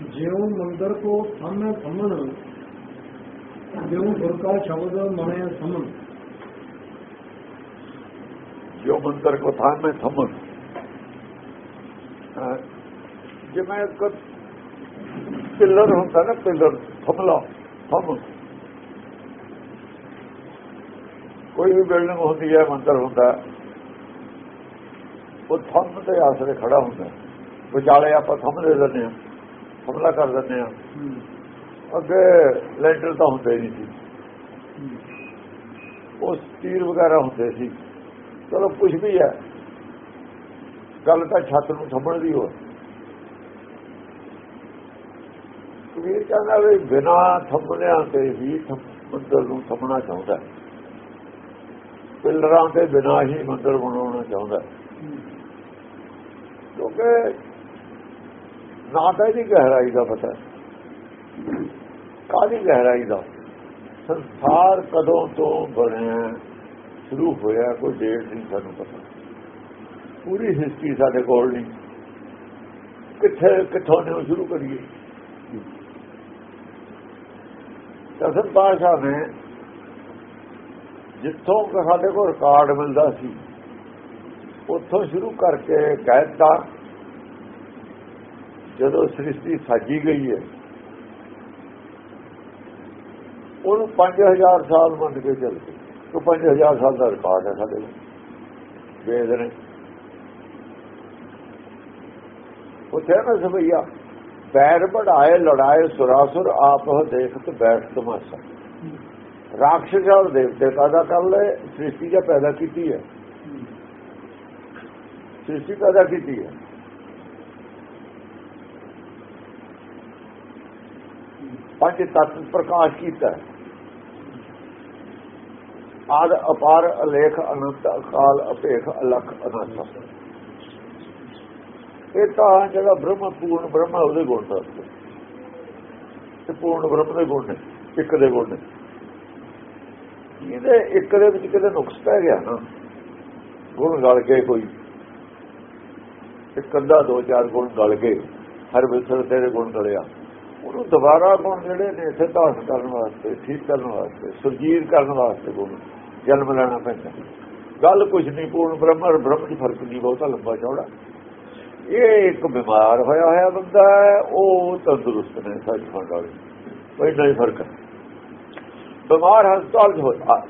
ਜਿਉ ਮੰਦਰ ਕੋ ਥਾਮੈ ਥਮਨ ਜਿਉ ਗੁਰ ਕਾ ਸ਼ਬਦ ਮਨੇ ਸਮਨ ਜੋ ਮੰਤਰ ਕੋ ਥਾਂ ਮੈਂ ਜਿਵੇਂ ਇੱਕ ਪਿੱਲਰ ਹੁੰਦਾ ਨਾ, ਪਿੱਲਰ, ਥਮਲਾ, ਥਮ। ਕੋਈ ਵੀ ਬਿਲਡਿੰਗ ਹੁੰਦੀ ਹੈ ਮੰਤਰ ਹੁੰਦਾ। ਉਹ ਥੰਮ ਤੇ ਆਸਰੇ ਖੜਾ ਹੁੰਦਾ। ਵਿਚਾਲੇ ਆਪਾਂ ਥੰਮ ਦੇ ਦਿੰਦੇ ਹਾਂ। ਹਮਲਾ ਕਰ ਦਿੰਦੇ ਹਾਂ। ਅੱਗੇ ਲੈਂਟਰ ਤਾਂ ਹੁੰਦੇ ਨਹੀਂ ਸੀ। ਉਹ ਤੀਰ ਵਗੈਰਾ ਹੁੰਦੇ ਸੀ। ਚਲੋ ਕੁਝ ਵੀ ਹੈ। ਗੱਲ ਤਾਂ ਛੱਤ ਨੂੰ ਥੰਮਣ ਦੀ ਹੋ ਕਬੀਰ ਕਹਿੰਦਾ ਵੀ ਬਿਨਾ ਥੰਮਣਿਆਂ ਤੇ ਹੀ ਮੰਦਰ ਨੂੰ ਥੰਮਣਾ ਚਾਹੁੰਦਾ ਪਿਲਰਾਂ ਤੇ ਬਿਨਾ ਹੀ ਮੰਦਰ ਬਣਾਉਣਾ ਚਾਹੁੰਦਾ ਕਿਉਂਕਿ ਨਾ ਤਾਂ ਇਹਦੀ ਗਹਿਰਾਈ ਦਾ ਪਤਾ ਕਾਹਦੀ ਗਹਿਰਾਈ ਦਾ? ਸੰਸਾਰ ਕਦੋਂ ਤੋਂ ਬਣਿਆ, ਸ਼ੁਰੂ ਹੋਇਆ, ਕੋਈ ਡੇਟ ਨਹੀਂ ਸਾਨੂੰ ਪਤਾ। ਪੂਰੀ ਹਿਸਟਰੀ ਸਾਡੇ ਕੋਲ ਨਹੀਂ। ਕਿੱਥੇ, ਕਿੱਥੋਂ ਨੇ ਸ਼ੁਰੂ ਕਰੀਏ? ਦਸਮ ਪਾਸ਼ਾ ਨੇ ਜਿੱਥੋਂ ਸਾਡੇ ਕੋਲ ਰਿਕਾਰਡ ਮਿਲਦਾ ਸੀ, ਉੱਥੋਂ ਸ਼ੁਰੂ ਕਰਕੇ ਕਹਿਤਾ ਜਦੋਂ ਸ੍ਰਿਸ਼ਟੀ ਸਾਜੀ ਗਈ ਹੈ, ਉਹਨੂੰ 5000 ਸਾਲ ਮੰਨ ਕੇ ਚੱਲਦੇ ਉਹ 5000 ਸਾਲ ਦਾ ਰਿਕਾਰਡ ਹੈ ਸਾਡੇ ਵੇਦ ਨੇ। ਉੱਥੇ ਨਾ ਸਭਈਆ ਬੈਰ ਬੜਾਏ, ਲੜਾਏ, ਸੁਰਾਸੁਰ, ਆਪ ਦੇਖਤ, ਬੈਠ ਤਮਾਸ਼ਾ। ਰਾਖਸ਼ ਔਰ ਦੇਵਤੇ ਪੈਦਾ ਕਰ ਲਏ, ਸ੍ਰਿਸ਼ਟੀ ਜਾਂ ਪੈਦਾ ਕੀਤੀ ਹੈ। ਸ੍ਰਿਸ਼ਟੀ ਪੈਦਾ ਕੀਤੀ ਹੈ। ਪੰਜ ਤਤ ਪ੍ਰਕਾਸ਼ ਕੀਤਾ। ਆਦ ਅਪਾਰ ਅਲੇਖ ਅਨੰਤ ਅਕਾਲ ਅਪੇਖ ਅਲਖ ਅਨੰਤ। ਇਹ ਤਾਂ ਜਿਹੜਾ ਬ੍ਰਹਮ ਪੂਰਨ ਬ੍ਰਹਮ ਉਹਦੇ ਗੁਣ ਦਾ ਤੇ ਪੂਰਨ ਬ੍ਰਹਮ ਦੇ ਗੁਣ ਨੇ, ਇੱਕ ਦੇ ਗੁਣ ਨੇ। ਇਹਦੇ ਇੱਕ ਦੇ ਵਿੱਚ ਕਿਤੇ ਨੁਕਸ ਪੈ ਗਿਆ ਨਾ, ਗੁਣ ਗਲ ਗਏ ਕੋਈ। ਇੱਕ ਅੱਧਾ, ਦੋ, ਚਾਰ ਗੁਣ ਗਲ ਗਏ। ਹਰ ਵਿਸਰ ਤੇਰੇ ਗੁਣ ਗਲਿਆ। ਉਹਨੂੰ ਦੁਬਾਰਾ ਗੁਣ ਜਿਹੜੇ ਨੇ ਇਥੇ ਧਾਰਨ ਕਰਨ ਵਾਸਤੇ, ਠੀਕ ਕਰਨ ਵਾਸਤੇ, ਸੁਰਜੀਤ ਕਰਨ ਵਾਸਤੇ ਗੁਣ ਜਨਮ ਲੈਣਾ ਪੈਂਦਾ। ਗੱਲ ਕੁਝ ਨਹੀਂ, ਪੂਰਨ ਬ੍ਰਹਮ ਬ੍ਰਹਮ ਦੀ ਫ਼ਰਕ ਨਹੀਂ, ਬਹੁਤਾ ਲੰਬਾ ਚੌੜਾ। ਇਹ ਇੱਕ ਬਿਮਾਰ ਹੋਇਆ ਹੋਇਆ ਬੰਦਾ ਉਹ ਤੰਦਰੁਸਤ ਨੇ ਸੱਚ ਖੰਡ ਵਾਲੇ ਕੋਈ ਨਹੀਂ ਫ਼ਰਕ ਬਿਮਾਰ ਹਸਪਤਾਲ 'ਚ ਹੋਇਆ।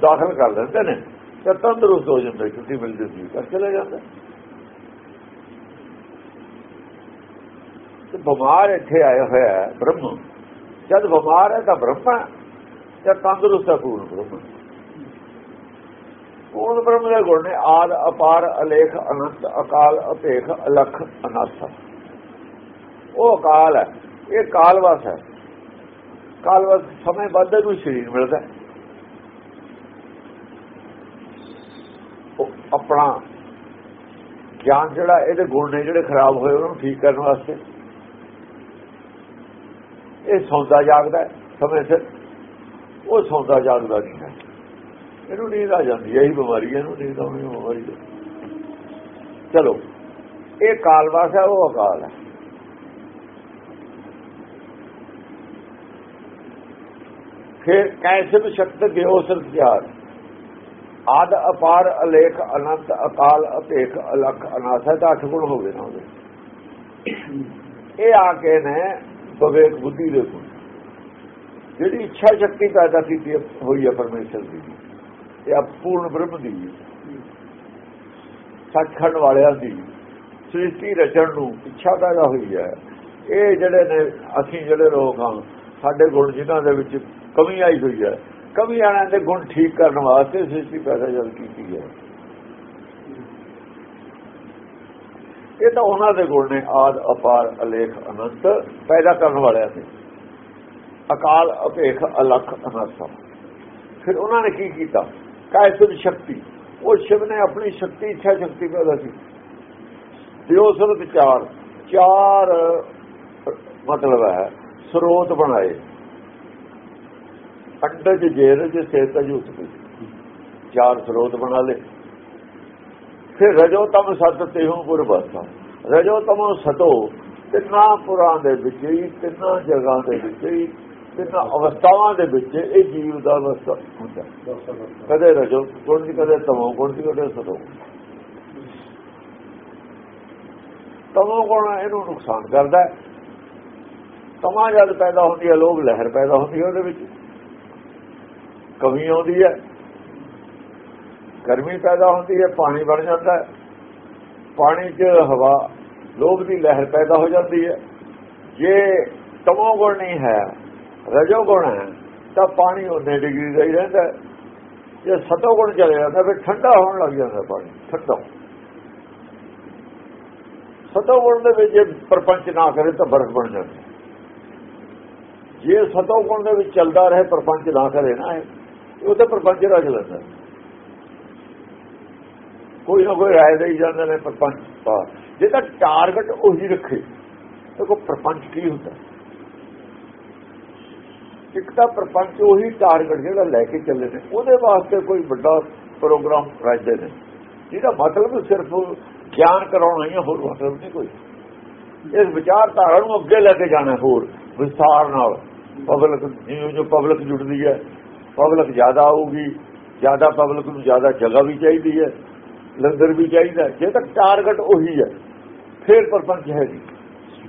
ਦਾਖਲ ਕਰ ਲੈਂਦੇ ਨੇ, ਤਾਂ ਤੰਦਰੁਸਤ ਹੋ ਜਾਂਦਾ, ਛੁੱਟੀ ਮਿਲ ਜਾਂਦੀ ਕਰ ਚਲੇ ਜਾਂਦਾ ਤੇ ਬਿਮਾਰ ਇੱਥੇ ਆਇਆ ਹੋਇਆ ਹੈ ਬ੍ਰਹਮ। ਜਦ ਬਿਮਾਰ ਹੈ ਤਾਂ ਬ੍ਰਹਮ ਹੈ, ਜਦ ਤੰਦਰੁਸਤ ਹੈ ਪੂਰਨ ਬ੍ਰਹਮ। ਪੂਰਨ ਬ੍ਰਹਮ ਦੇ ਗੁਣ ਨੇ ਆਦ, ਅਪਾਰ, ਅਲੇਖ, ਅਨੰਤ, ਅਕਾਲ, ਅਪੇਖ, ਅਲਖ ਅਨੰਤ ਉਹ ਅਕਾਲ ਹੈ, ਇਹ ਕਾਲਵਸ ਹੈ। ਕਾਲਵਸ ਸਮੇਂ ਬਾਅਦ ਨੂੰ ਸਰੀਰ ਮਿਲਦਾ ਉਹ ਆਪਣਾ ਗਿਆਨ ਜਿਹੜਾ, ਇਹਦੇ ਗੁਣ ਨੇ ਜਿਹੜੇ ਖਰਾਬ ਹੋਏ, ਉਹਨਾਂ ਨੂੰ ਠੀਕ ਕਰਨ ਵਾਸਤੇ। ਇਹ ਸੌਂਦਾ ਜਾਗਦਾ ਸਮੇਂ ਸਿਰ। ਉਹ ਸੌਂਦਾ ਜਾਗਦਾ ਨਹੀਂ ਹੈ। ਇਹਨੂੰ ਨੀਂਦ ਆ ਜਾਂਦੀ ਹੈ, ਇਹੀ ਬਿਮਾਰੀ ਹੈ, ਇਹਨੂੰ ਨੀਂਦ ਆਉਣੀ ਬਿਮਾਰੀ ਹੈ। ਚਲੋ, ਇਹ ਕਾਲਵਾਸ ਹੈ, ਉਹ ਅਕਾਲ ਹੈ। ਫਿਰ ਕੈਸੇ ਸ਼ਕਤ ਗਿਓ ਸੰਤਿਆਰ ਆਦ ਅਪਾਰ ਅਲੇਖ ਅਨੰਤ ਅਕਾਲ ਅਪੇਖ ਅਲਖ ਅਨਾਸਾ ਦਾ ਅੱਠ ਗੁਣ ਹੋ ਗਏ ਨਾ ਉਹਦੇ। ਇਹ ਆ ਕੇ ਨੇ ਵਿਵੇਕ ਬੁੱਧੀ ਦੇ ਗੁਣ ਜਿਹੜੀ ਇੱਛਾ ਸ਼ਕਤੀ ਪੈਦਾ ਕੀਤੀ ਹੋਈ ਹੈ ਪਰਮੇਸ਼ਰ ਦੀ ਇਹ ਅਪੂਰਨ ਬ੍ਰਹਮ ਦੀ ਸੱਚਖੰਡ ਵਾਲਿਆਂ ਦੀ ਸ੍ਰਿਸ਼ਟੀ ਰਚਣ ਨੂੰ ਇੱਛਾ ਪੈਦਾ ਹੋਈ ਹੈ। ਇਹ ਜਿਹੜੇ ਨੇ, ਅਸੀਂ ਜਿਹੜੇ ਲੋਕ ਹਾਂ, ਸਾਡੇ ਗੁਣ ਜਿਨ੍ਹਾਂ ਦੇ ਵਿੱਚ ਕਮੀ ਆਈ ਹੋਈ ਹੈ, ਕਮੀ ਆਣਾ ਦੇ ਗੁਣ ਠੀਕ ਕਰਨ ਵਾਸਤੇ ਸ੍ਰਿਸ਼ਟੀ ਪੈਦਾ ਜਦ ਕੀਤੀ ਹੈ। ਇਹ ਤਾਂ ਉਹਨਾਂ ਦੇ ਗੁਣ ਨੇ, ਆਦ, ਅਪਾਰ, ਅਲੇਖ, ਅਨੰਤ ਪੈਦਾ ਕਰਨ ਵਾਲਿਆਂ ਦੇ। ਅਕਾਲ, ਅਪੇਖ, ਅਲਖ ਅਨੰਤ ਫਿਰ ਉਹਨਾਂ ਨੇ ਕੀ ਕੀਤਾ? ਕਾਇਸੁਰ ਸ਼ਕਤੀ? ਉਹ ਸ਼ਿਵ ਨੇ ਆਪਣੀ ਸ਼ਕਤੀ, ਇੱਛਾ ਸ਼ਕਤੀ ਪੈਦਾ ਸੀ ਕੀਤੀ। ਦਿਓਸਰਤ ਚਾਰ ਚਾਰ, ਮਤਲਬ ਹੈ, ਸਰੋਤ ਬਣਾਏ। ਅੰਡਜ ਜੇਰਜ ਸੇਤਜ ਉਤਪੀ ਚਾਰ ਸਰੋਤ ਬਣਾ ਲਏ। ਫਿਰ ਰਜੋ ਤਮ ਸਤ ਤੇ ਪੁਰਬਸਾ। ਰਜੋ ਤਮੋ ਸਤੋ, ਤਿੰਨਾਂ ਪੁਰਾਂ ਦੇ ਵਿੱਚ ਹੀ, ਤਿੰਨਾਂ ਜਗ੍ਹਾ ਦੇ ਵਿੱਚ ਹੀ, ਤਿੰਨਾਂ ਅਵਸਥਾਵਾਂ ਦੇ ਵਿੱਚ ਇਹ ਜੀਵ ਦਾ ਅਵਸਥਾ ਹੁੰਦਾ। ਕਦੇ ਰਜੋ ਗੁਣ ਦੀ ਕਦੇ ਤਮੋ ਗੁਣ ਦੀ ਕਦੇ ਸਤੋ? ਤਮੋ ਗੁਣ ਇਹਨੂੰ ਨੁਕਸਾਨ ਕਰਦਾ ਹੈ। ਤਮਾ ਜਦ ਪੈਦਾ ਹੁੰਦੀ ਹੈ, ਲੋਭ ਲਹਿਰ ਪੈਦਾ ਹੁੰਦੀ ਹੈ ਉਹਦੇ ਵਿੱਚ। ਕਮੀ ਆਉਂਦੀ ਹੈ। ਗਰਮੀ ਪੈਦਾ ਹੁੰਦੀ ਹੈ, ਪਾਣੀ ਬਣ ਜਾਂਦਾ ਹੈ। ਪਾਣੀ 'ਚ ਹਵਾ, ਲੋਭ ਦੀ ਲਹਿਰ ਪੈਦਾ ਹੋ ਜਾਂਦੀ ਹੈ। ਜੇ ਤਮੋ ਗੁਣ ਨਹੀਂ ਹੈ, ਰਜੋ ਗੁਣ ਹੈ, ਤਾਂ ਪਾਣੀ ਉਹਨੇ ਡਿਗਰੀ ਦਾ ਹੀ ਰਹਿੰਦਾ ਜੇ ਸਤੋ ਗੁਣ ਚਲੇ ਜਾਂਦਾ, ਫਿਰ ਠੰਡਾ ਹੋਣ ਲੱਗ ਜਾਂਦਾ ਪਾਣੀ ਠੰਡਾ ਸਤੋ ਗੁਣ ਦੇ ਵਿੱਚ ਜੇ ਪ੍ਰਪੰਚ ਨਾ ਕਰੇ, ਤਾਂ ਬਰਫ਼ ਬਣ ਜਾਂਦੀ ਜੇ ਸਤੋ ਗੁਣ ਦੇ ਵਿੱਚ ਚੱਲਦਾ ਰਹੇ, ਪ੍ਰਪੰਚ ਨਾ ਕਰੇ ਨਾ ਇਹ, ਉਹ ਤਾਂ ਪ੍ਰਪੰਚ ਰਜ ਲੈਂਦਾ ਕੋਈ ਨਾ ਕੋਈ ਰਾਏ ਦੇ ਜਾਂਦੇ ਨੇ ਪ੍ਰਪੰਚ ਪਾ ਜੇ ਤਾਂ ਟਾਰਗੇਟ ਉਹੀ ਰੱਖੇ, ਤਾਂ ਕੋ ਪ੍ਰਪੰਚ ਕੀ ਹੁੰਦਾ? ਇੱਕ ਤਾਂ ਪ੍ਰਪੰਚ ਉਹੀ ਟਾਰਗੇਟ ਜਿਹੜਾ ਲੈ ਕੇ ਚੱਲੇ ਨੇ, ਉਹਦੇ ਵਾਸਤੇ ਕੋਈ ਵੱਡਾ ਪ੍ਰੋਗਰਾਮ ਰੱਖਦੇ ਨੇ। ਜਿਹਦਾ ਮਤਲਬ ਸਿਰਫ ਗਿਆਨ ਕਰਾਉਣਾ ਹੀ ਹੋਰ ਮਤਲਬ ਨਹੀਂ ਕੋਈ। ਇਸ ਵਿਚਾਰਧਾਰਾ ਨੂੰ ਅੱਗੇ ਲੈ ਕੇ ਜਾਣਾ ਹੋਰ, ਵਿਸਥਾਰ ਨਾਲ। ਪਬਲਿਕ ਜਿਉਂ ਜੋ ਪਬਲਿਕ ਜੁੜਦੀ ਹੈ ਪਬਲਿਕ ਜ਼ਿਆਦਾ ਆਊਗੀ, ਜ਼ਿਆਦਾ ਪਬਲਿਕ ਨੂੰ ਜ਼ਿਆਦਾ ਜਗ੍ਹਾ ਵੀ ਚਾਹੀਦੀ ਹੈ। ਲੰਗਰ ਵੀ ਚਾਹੀਦਾ। ਜੇ ਤੱਕ ਟਾਰਗੇਟ ਉਹੀ ਹੈ। ਫਿਰ ਪਰਪੰਚ ਹੈ ਜੀ।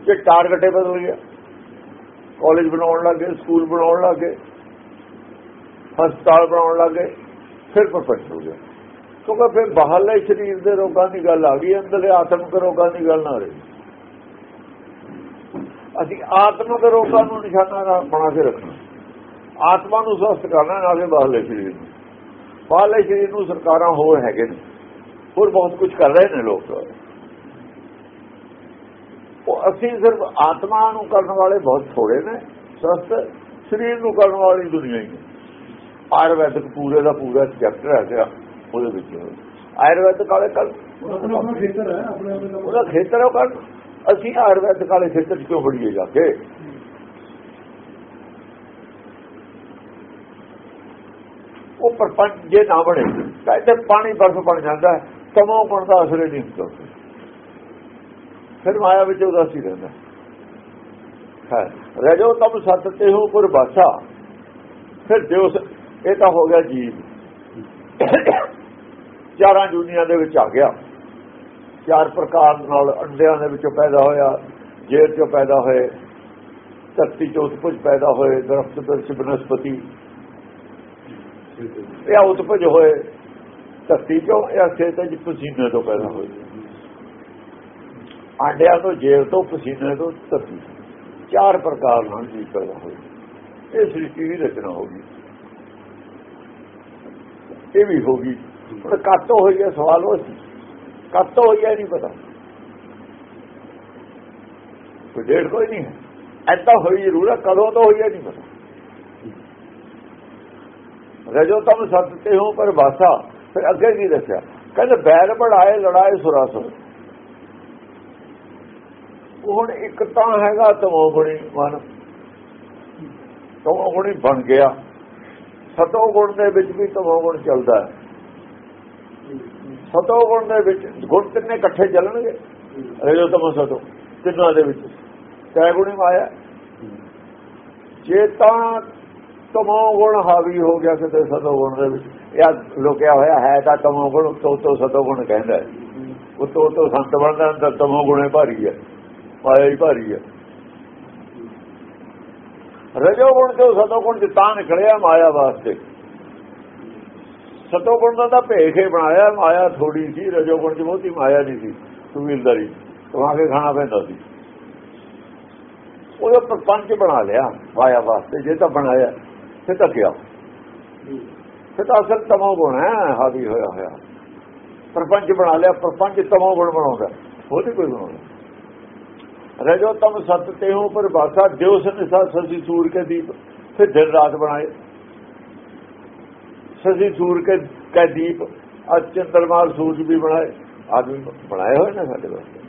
ਜੇ ਟਾਰਗੇਟ ਹੀ ਬਦਲ ਗਿਆ। ਕਾਲਜ ਬਣਾਉਣ ਲੱਗੇ ਸਕੂਲ ਬਣਾਉਣ ਲੱਗੇ ਹਸਪਤਾਲ ਬਣਾਉਣ ਲੱਗੇ ਫਿਰ ਪਰਪੰਚ ਹੋ ਗਿਆ। ਕਿਉਂਕਿ ਫਿਰ ਬਾਹਰਲੇ ਸਰੀਰ ਦੇ ਰੋਗਾਂ ਦੀ ਗੱਲ ਆ ਗਈ ਅੰਦਰਲੇ ਆਤਮਿਕ ਰੋਗਾਂ ਦੀ ਗੱਲ ਨਾ ਰਹੀ। ਅਸੀਂ ਆਤਮਿਕ ਰੋਗਾਂ ਨੂੰ ਨਿਸ਼ਾਨਾ ਨਾਲ ਬਣਾ ਕੇ ਰੱਖਣਾ। ਆਤਮਾ ਨੂੰ ਸਵਸਥ ਕਰਨਾ ਨਾਲੇ ਬਾਹਰਲੇ ਸਰੀਰ ਨੂੰ। ਬਾਹਰਲੇ ਸਰੀਰ ਨੂੰ ਸਰਕਾਰਾਂ ਹੋਰ ਹੈਗੇ ਨੇ। ਹੋਰ ਬਹੁਤ ਕੁਝ ਕਰ ਰਹੇ ਨੇ ਲੋਕ। ਉਹ ਅਸੀਂ ਸਿਰਫ ਆਤਮਾ ਨੂੰ ਕਰਨ ਵਾਲੇ ਬਹੁਤ ਥੋੜੇ ਨੇ ਸਵਸਥ ਸਰੀਰ ਨੂੰ ਕਰਨ ਵਾਲੀ ਦੁਨੀਆ ਹੀ ਆਯੁਰਵੈਦਿਕ ਪੂਰੇ ਦਾ ਪੂਰਾ ਚੈਪਟਰ ਹੈ ਗਿਆ ਉਹਦੇ ਵਿੱਚ ਆਯੁਰਵੈਦਿਕ ਵਾਲੇ ਕੱਲ ਆਪਣਾ ਖੇਤਰ ਹੈ ਆਪਣੇ ਉਹਦਾ ਖੇਤਰ ਉਹ ਕਰ ਅਸੀਂ ਆਯੁਰਵੈਦਿਕ ਵਾਲੇ ਖੇਤਰ 'ਚ ਕਿਉਂ ਬੜੀਏ ਜਾ ਕੇ? ਉਹ ਪਰਪੰਚ ਜੇ ਨਾ ਬਣੇ ਤਾਂ ਇੱਥੇ ਪਾਣੀ ਬਰਫ਼ ਬਣ ਜਾਂਦਾ ਹੈ, ਤਮੋ ਗੁਣ ਦਾ ਅਸਰ ਨਹੀਂ ਹੁੰਦਾ। ਫਿਰ ਮਾਇਆ ਵਿੱਚ ਉਦਾਸੀ ਰਹਿੰਦਾ ਹੈ। ਰਜੋ ਤਮ ਸਤ ਤੇ ਹੋ ਪਰ ਬਾਸਾ। ਫਿਰ ਦਿਵਸ ਇਹ ਤਾਂ ਹੋ ਗਿਆ ਜੀਵ। ਚਾਰਾਂ ਦੁਨੀਆਂ ਦੇ ਵਿੱਚ ਆ ਗਿਆ। ਚਾਰ ਪ੍ਰਕਾਰ ਨਾਲ ਅੰਡਿਆਂ ਦੇ ਵਿੱਚੋਂ ਪੈਦਾ ਹੋਇਆ ਜੇਰ ਚੋਂ ਪੈਦਾ ਹੋਏ, ਧਰਤੀ ਚੋਂ ਉਤਪਜ ਪੈਦਾ ਹੋਏ, ਦਰਖਤ ਵਿੱਚ ਬਨਸਪਤੀ। ਇਹ ਉਤਪਜ ਹੋਏ। ਧਰਤੀ ਚੋਂ ਇਹ ਖੇਤ ਚ ਪਸੀਨੇ ਤੋਂ ਪੈਦਾ ਹੋਈ ਆਂਡਿਆਂ ਤੋਂ ਜੇਲ ਤੋਂ, ਪਸੀਨੇ ਤੋਂ ਧਰਤੀ। ਚਾਰ ਪ੍ਰਕਾਰ ਨਾਲ ਜੀ ਪੈਦਾ ਹੋਈ ਇਹ ਸ੍ਰਿਸ਼ਟੀ ਦੀ ਰਚਨਾ ਹੋ ਗਈ। ਇਹ ਵੀ ਹੋ ਗਈ। ਹੁਣ ਕੱਤ ਹੋਈ ਹੈ ਸਵਾਲ ਉਹ ਸੀ ਕੱਤ ਹੋਈ ਹੈ ਨਹੀਂ ਪਤਾ। ਕੋਈ ਡੇਢ ਕੋਈ ਨਹੀਂ ਹੈ। ਐਦਾਂ ਹੋਈ ਜ਼ਰੂਰ ਹੈ, ਕਦੋਂ ਤੋਂ ਹੋਈ ਹੈ ਨਹੀਂ ਪਤਾ। ਰਜੋ ਤਮ ਸਤ ਤੇ ਹੋ, ਪਰ ਵਾਸਾ ਫਿਰ ਅੱਗੇ ਕੀ ਦੱਸਿਆ? ਕਹਿੰਦੇ ਬੈਲ ਬੜਾਏ ਲੜਾਏ ਸੁਰਾਸੁਰ ਹੁਣ ਇੱਕ ਤਾਂ ਹੈਗਾ ਤਮੋਗੁਣੀ ਮਨ ਤਮੋ ਗੁਣੀ ਬਣ ਗਿਆ। ਸਤੋ ਗੁਣ ਦੇ ਵਿੱਚ ਵੀ ਤਮੋ ਗੁਣ ਚੱਲਦਾ ਹੈ। ਸਤੋ ਗੁਣ ਦੇ ਵਿੱਚ ਗੁਣ ਤਿੰਨੇ ਇਕੱਠੇ ਚੱਲਣਗੇ। ਰਜੋ ਤਮੋ ਸਤੋ ਤਿੰਨਾਂ ਦੇ ਵਿੱਚ। ਤੈ ਗੁਣੀ ਮਾਇਆ। ਜੇ ਤਾਂ ਤਮੋ ਗੁਣ ਹਾਵੀ ਹੋ ਗਿਆ ਕਿਤੇ ਸਤੋ ਗੁਣ ਦੇ ਵਿੱਚ। ਇਹ ਲੁਕਿਆ ਹੋਇਆ ਹੈ ਤਾਂ ਤਮੋ ਗੁਣ ਤੋਂ ਤੋਂ ਸਤੋ ਗੁਣ ਕਹਿੰਦਾ ਹੈ। ਉਹ ਤੋਂ ਤੋਂ ਸੰਤ ਬਣਦਾ ਤਾਂ ਤਮੋ ਗੁਣੇ ਭਾਰੀ ਹੈ। ਮਾਇਆ ਹੀ ਭਾਰੀ ਹੈ। ਰਜੋ ਗੁਣ ਤੋਂ ਸਤੋ ਗੁਣ ਚ ਨਿਕਲਿਆ ਮਾਇਆ ਵਾਸਤੇ। ਸਤੋ ਗੁਣ ਦਾ ਤਾਂ ਭੇਖੇ ਬਣਾਇਆ, ਮਾਇਆ ਥੋੜੀ ਸੀ, ਰਜੋ ਗੁਣ ਚ ਬਹੁਤੀ ਮਾਇਆ ਨਹੀਂ ਸੀ ਸੁਵੀਲਦਾਰੀ ਕਮਾ ਕੇ ਖਾਣਾ ਪੈਂਦਾ ਸੀ। ਉਹਦਾ ਪ੍ਰਪੰਚ ਬਣਾ ਲਿਆ ਮਾਇਆ ਵਾਸਤੇ, ਜੇ ਤਾਂ ਬਣਾਇਆ ਤੇ ਤਾਂ ਕਿਹਾ ਫਿਰ ਤਾਂ ਅਸਲ ਤਮੋ ਗੁਣ ਹੈ, ਹਾਵੀ ਹੋਇਆ ਹੋਇਆ। ਪ੍ਰਪੰਚ ਬਣਾ ਲਿਆ, ਪ੍ਰਪੰਚ ਤਮੋ ਗੁਣ ਬਣਾਉਂਦਾ ਉਹਦੇ ਕੋਈ ਬਣਾਉਂਦਾ ਰਜੋ ਤਮ ਸਤ ਤੇ ਹੋ ਪਰ ਬਾਸਾ ਦਿਵਸ ਨਿਸਾ ਸਜੀ ਸੂਰ ਕੇ ਦੀਪ, ਫਿਰ ਦਿਨ ਰਾਤ ਬਣਾਏ। ਸਜੀ ਸੂਰ ਕੇ, ਕੈ ਦੀਪ, ਅੱਜ ਚੰਦਰਮਾ ਸੂਰਜ ਵੀ ਬਣਾਏ। ਆਦਮੀ ਬਣਾਏ ਹੋਏ ਨੇ ਸਾਡੇ ਵਾਸਤੇ।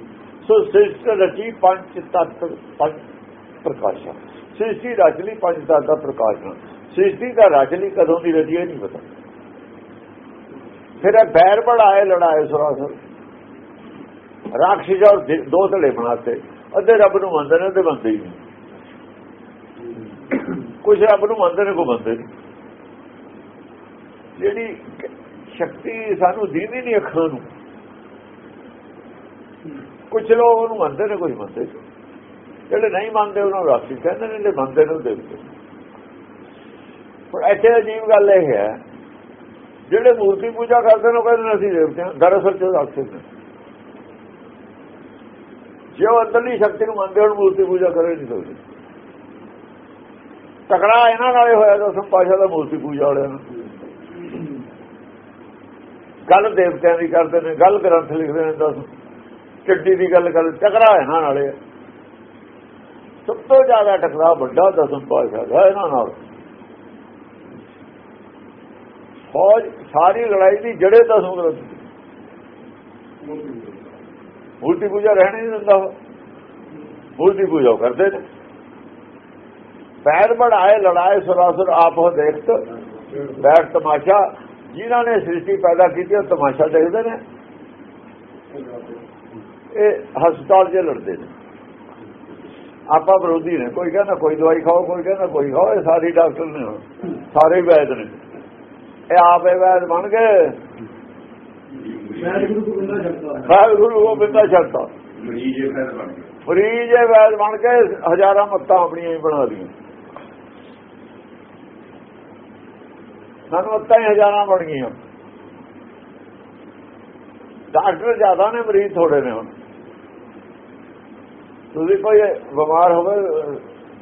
ਸੋ ਸਿਸਟ ਰਚੀ ਪੰਜ ਤੱਤ ਪੰਜ ਪ੍ਰਕਾਸ਼ਾ। ਸ੍ਰਿਸ਼ਟੀ ਰਚ ਲਈ ਪੰਜ ਤੱਤ ਦਾ ਪ੍ਰਕਾਸ਼ ਪ੍ਰਕਾਸ਼ਨਾ ਸ੍ਰਿਸ਼ਟੀ ਦਾ ਰਚ ਲਈ ਕਦੋਂ ਦੀ ਰਚੀ ਨਹੀਂ ਪਤਾ। ਫਿਰ ਇਹ ਬੈਰ ਬਣਾਏ ਲੜਾਏ ਸਰਾਸਰ। ਰਾਖਸ਼ ਔਰ ਦੋ ਧੜੇ ਬਣਾਤੇ। ਅੱਧੇ ਰੱਬ ਨੂੰ ਮੰਨਦੇ ਨੇ ਤੇ ਮੰਨਦੇ ਹੀ ਨਹੀਂ। ਕੁਝ ਰੱਬ ਨੂੰ ਮੰਨਦੇ ਨੇ ਕੋ ਮੰਨਦੇ ਨਹੀਂ। ਜਿਹੜੀ ਸ਼ਕਤੀ ਸਾਨੂੰ ਦੀਦੀ ਨਹੀਂ ਅੱਖਾਂ ਨੂੰ ਕੁਝ ਲੋਕ ਉਹਨੂੰ ਮੰਨਦੇ ਨੇ, ਕੋਈ ਮੰਨਦੇ ਨਹੀਂ। ਜਿਹੜੇ ਨਹੀਂ ਮੰਨਦੇ ਉਹਨਾਂ ਨੂੰ ਰਾਸ਼ੀ ਕਹਿੰਦੇ ਨੇ ਜਿਹੜੇ ਮੰਨਦੇ ਨੇ ਉਹ ਦੇਵਤੇ ਪਰ ਇੱਥੇ ਅਜੀਬ ਗੱਲ ਇਹ ਹੈ, ਜਿਹੜੇ ਮੂਰਤੀ ਪੂਜਾ ਕਰਦੇ ਨੇ ਉਹ ਕਹਿੰਦੇ ਨੇ ਅਸੀਂ ਦੇਵਤੇ ਹਾਂ। ਦਰਅਸਲ ਚ ਰਾਸ਼ੀ ਨੇ। ਜੇ ਉਹ ਅੰਦਰਲੀ ਸ਼ਕਤੀ ਨੂੰ ਮੰਨਦੇ ਹੋਣ ਮੂਰਤੀ ਪੂਜਾ ਕਰੇ ਨਹੀਂ ਸਕਦੇ। ਤਕੜਾ ਇਹਨਾਂ ਨਾਲੇ ਹੋਇਆ ਦਸਮ ਪਾਸ਼ਾ ਦਾ ਮੂਰਤੀ ਪੂਜਾ ਵਾਲਿਆਂ ਨੂੰ ਗੱਲ ਦੇਵਤਿਆਂ ਦੀ ਕਰਦੇ ਨੇ, ਗੱਲ ਗ੍ਰੰਥ ਲਿਖਦੇ ਨੇ ਦਸ ਚੱਡੀ ਦੀ ਗੱਲ ਕਰ ਟਕਰਾ ਇਹਨਾਂ ਨਾਲੇ ਤੋਂ ਜ਼ਿਆਦਾ ਟਕਰਾ ਵੱਡਾ ਦਸਮ ਪਾਸ਼ਾ ਦਾ ਇਹਨਾਂ ਨਾਲ। ਫੌਜ, ਸਾਰੀ ਲੜਾਈ ਦੀ ਜੜੇ ਦਸਮ ਗ੍ਰੰਥ ਮੂਰਤੀ ਪੂਜਾ ਰਹਿਣੀ ਨਹੀਂ ਦਿੰਦਾ ਉਹ। ਮੂਰਤੀ ਪੂਜਾ ਉਹ ਕਰਦੇ ਨੇ। ਪੈਰ ਬੜਾਏ ਲੜਾਏ, ਸਰਾਸਰ ਆਪ ਹੋ ਦੇਖਤ। ਬੈਠ ਤਮਾਸ਼ਾ। ਜਿਨ੍ਹਾਂ ਨੇ ਸ੍ਰਿਸ਼ਟੀ ਪੈਦਾ ਕੀਤੀ, ਉਹ ਤਮਾਸ਼ਾ ਦੇਖਦੇ ਨੇ। ਇਹ ਹਸਪਤਾਲ 'ਚ ਲੜਦੇ ਨੇ। ਆਪਾਂ ਵਿਰੋਧੀ ਨੇ ਕੋਈ ਕਹਿੰਦਾ ਕੋਈ ਦਵਾਈ ਖਾਓ ਕੋਈ ਕਹਿੰਦਾ ਕੋਈ ਖਾਓ ਇਹ ਸਾਰੇ ਡਾਕਟਰ ਨੇ ਹੁਣ। ਸਾਰੇ ਵੈਦ ਨੇ। ਇਹ ਆਪੇ ਵੈਦ ਬਣ ਗਏ। ਸਾਹਿਬ ਗੁਰੂ ਉਹ ਬਿੰਦਾ ਛੱਡਦਾ ਮਰੀਜ਼ ਇਹ ਫਿਰ ਬਣ ਵੈਦ ਬਣ ਕੇ ਹਜ਼ਾਰਾਂ ਮੱਤਾਂ ਆਪਣੀਆਂ ਹੀ ਬਣਾ ਲਈਆਂ ਸਾਨੂੰ ਮੱਤਾਂ ਹੀ ਹਜ਼ਾਰਾਂ ਬਣ ਗਈਆਂ। ਡਾਕਟਰ ਜ਼ਿਆਦਾ ਨੇ ਮਰੀਜ਼ ਥੋੜੇ ਨੇ ਹੁਣ। ਤੁਸੀਂ ਕੋਈ ਬਿਮਾਰ ਹੋਵੇ,